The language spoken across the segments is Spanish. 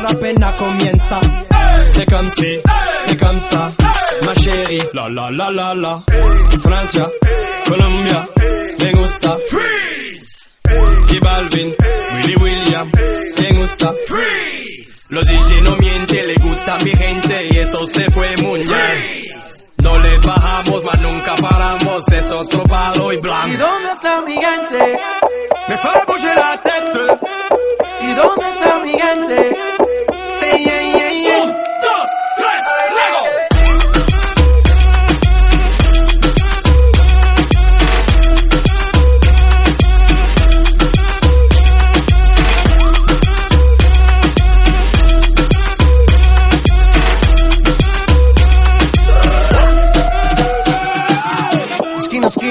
Para apenas comienza. C'est comme si, c'est comme ça, ma chérie. La la la la la. Francia, Colombia, me gusta. Freeze. Y Balvin, Willy William, me gusta. Freeze. Los DJ no mienten, le gusta a mi gente y eso se fue muy bien. No le bajamos, mas nunca paramos, es otro palo y ¿Y blanco. dónde está mi gente? Me fait bouger la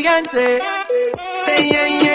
¿Y dónde está mi gente? Say yeah.